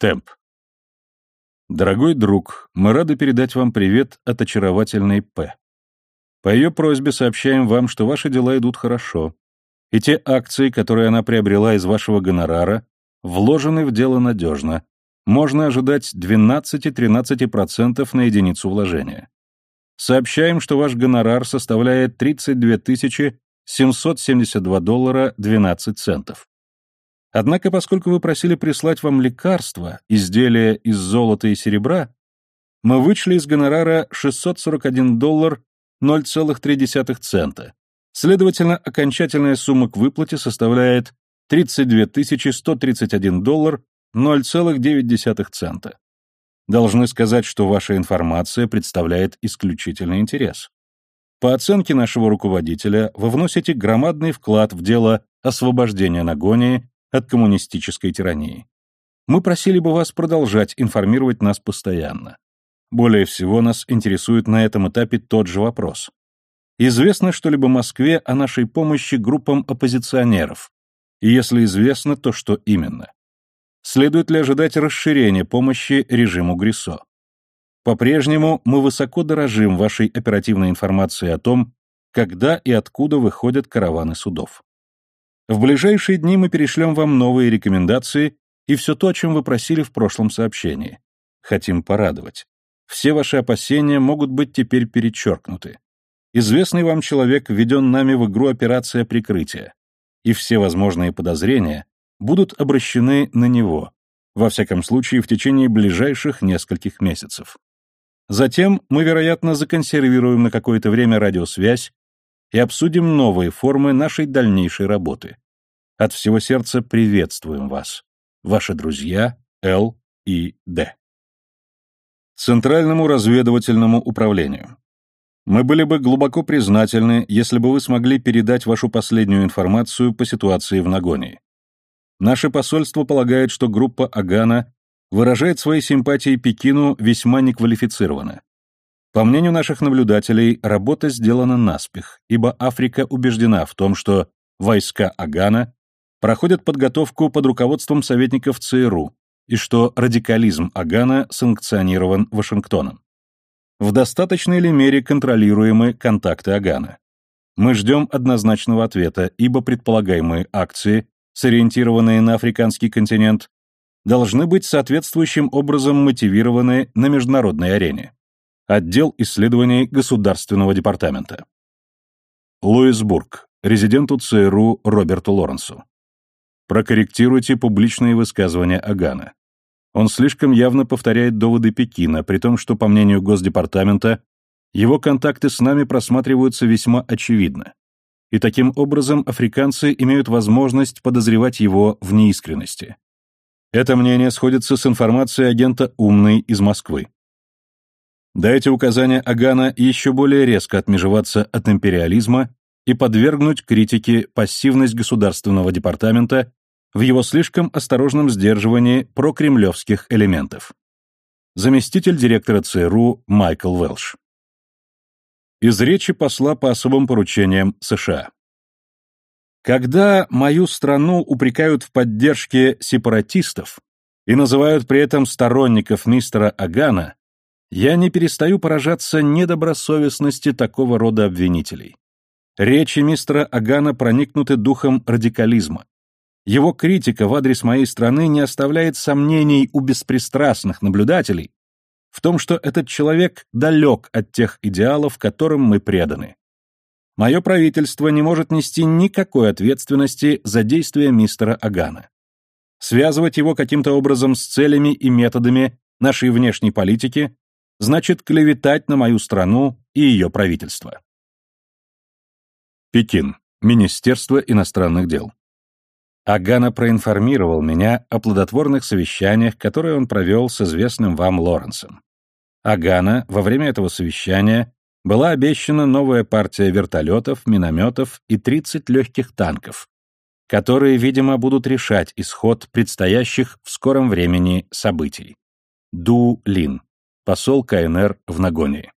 Темп. Дорогой друг, мы рады передать вам привет от очаровательной П. По ее просьбе сообщаем вам, что ваши дела идут хорошо, и те акции, которые она приобрела из вашего гонорара, вложены в дело надежно. Можно ожидать 12-13% на единицу вложения. Сообщаем, что ваш гонорар составляет 32 772 доллара 12 центов. Однако, поскольку вы просили прислать вам лекарства, изделия из золота и серебра, мы вычли из гонорара 641 доллар 0,3 цента. Следовательно, окончательная сумма к выплате составляет 32 131 доллар 0,9 цента. Должны сказать, что ваша информация представляет исключительный интерес. По оценке нашего руководителя, вы вносите громадный вклад в дело освобождения Нагонии от коммунистической тирании. Мы просили бы вас продолжать информировать нас постоянно. Более всего нас интересует на этом этапе тот же вопрос. Известно что-либо Москве о нашей помощи группам оппозиционеров? И если известно, то что именно? Следует ли ожидать расширения помощи режиму Грисо? По-прежнему мы высоко дорожим вашей оперативной информацией о том, когда и откуда выходят караваны судов. В ближайшие дни мы перешлем вам новые рекомендации и все то, о чем вы просили в прошлом сообщении. Хотим порадовать. Все ваши опасения могут быть теперь перечеркнуты. Известный вам человек введен нами в игру операция прикрытия, и все возможные подозрения будут обращены на него, во всяком случае в течение ближайших нескольких месяцев. Затем мы, вероятно, законсервируем на какое-то время радиосвязь и обсудим новые формы нашей дальнейшей работы. От всего сердца приветствуем вас. Ваши друзья Л и Д. Центральному разведывательному управлению. Мы были бы глубоко признательны, если бы вы смогли передать вашу последнюю информацию по ситуации в Нагонии. Наше посольство полагает, что группа Агана выражает свои симпатии Пекину весьма неквалифицированно. По мнению наших наблюдателей, работа сделана наспех, ибо Африка убеждена в том, что войска Агана проходят подготовку под руководством советников ЦРУ и что радикализм Агана санкционирован Вашингтоном. В достаточной ли мере контролируемы контакты Агана? Мы ждем однозначного ответа, ибо предполагаемые акции, сориентированные на африканский континент, должны быть соответствующим образом мотивированы на международной арене. Отдел исследований Государственного департамента. Луисбург. Резиденту ЦРУ Роберту Лоренсу. Прокорректируйте публичные высказывания Агана. Он слишком явно повторяет доводы Пекина, при том, что, по мнению Госдепартамента, его контакты с нами просматриваются весьма очевидно. И таким образом африканцы имеют возможность подозревать его в неискренности. Это мнение сходится с информацией агента «Умный» из Москвы. Дайте указание Агана еще более резко отмежеваться от империализма и подвергнуть критике пассивность Государственного департамента в его слишком осторожном сдерживании прокремлевских элементов. Заместитель директора ЦРУ Майкл Велш. Из речи посла по особым поручениям США. Когда мою страну упрекают в поддержке сепаратистов и называют при этом сторонников мистера Агана, я не перестаю поражаться недобросовестности такого рода обвинителей. Речи мистера Агана проникнуты духом радикализма. Его критика в адрес моей страны не оставляет сомнений у беспристрастных наблюдателей в том, что этот человек далек от тех идеалов, которым мы преданы. Мое правительство не может нести никакой ответственности за действия мистера Агана. Связывать его каким-то образом с целями и методами нашей внешней политики значит клеветать на мою страну и ее правительство. Пекин. Министерство иностранных дел. Агана проинформировал меня о плодотворных совещаниях, которые он провел с известным вам Лоренсом. Агана во время этого совещания была обещана новая партия вертолетов, минометов и 30 легких танков, которые, видимо, будут решать исход предстоящих в скором времени событий. Ду Лин посол КНР в Нагонии.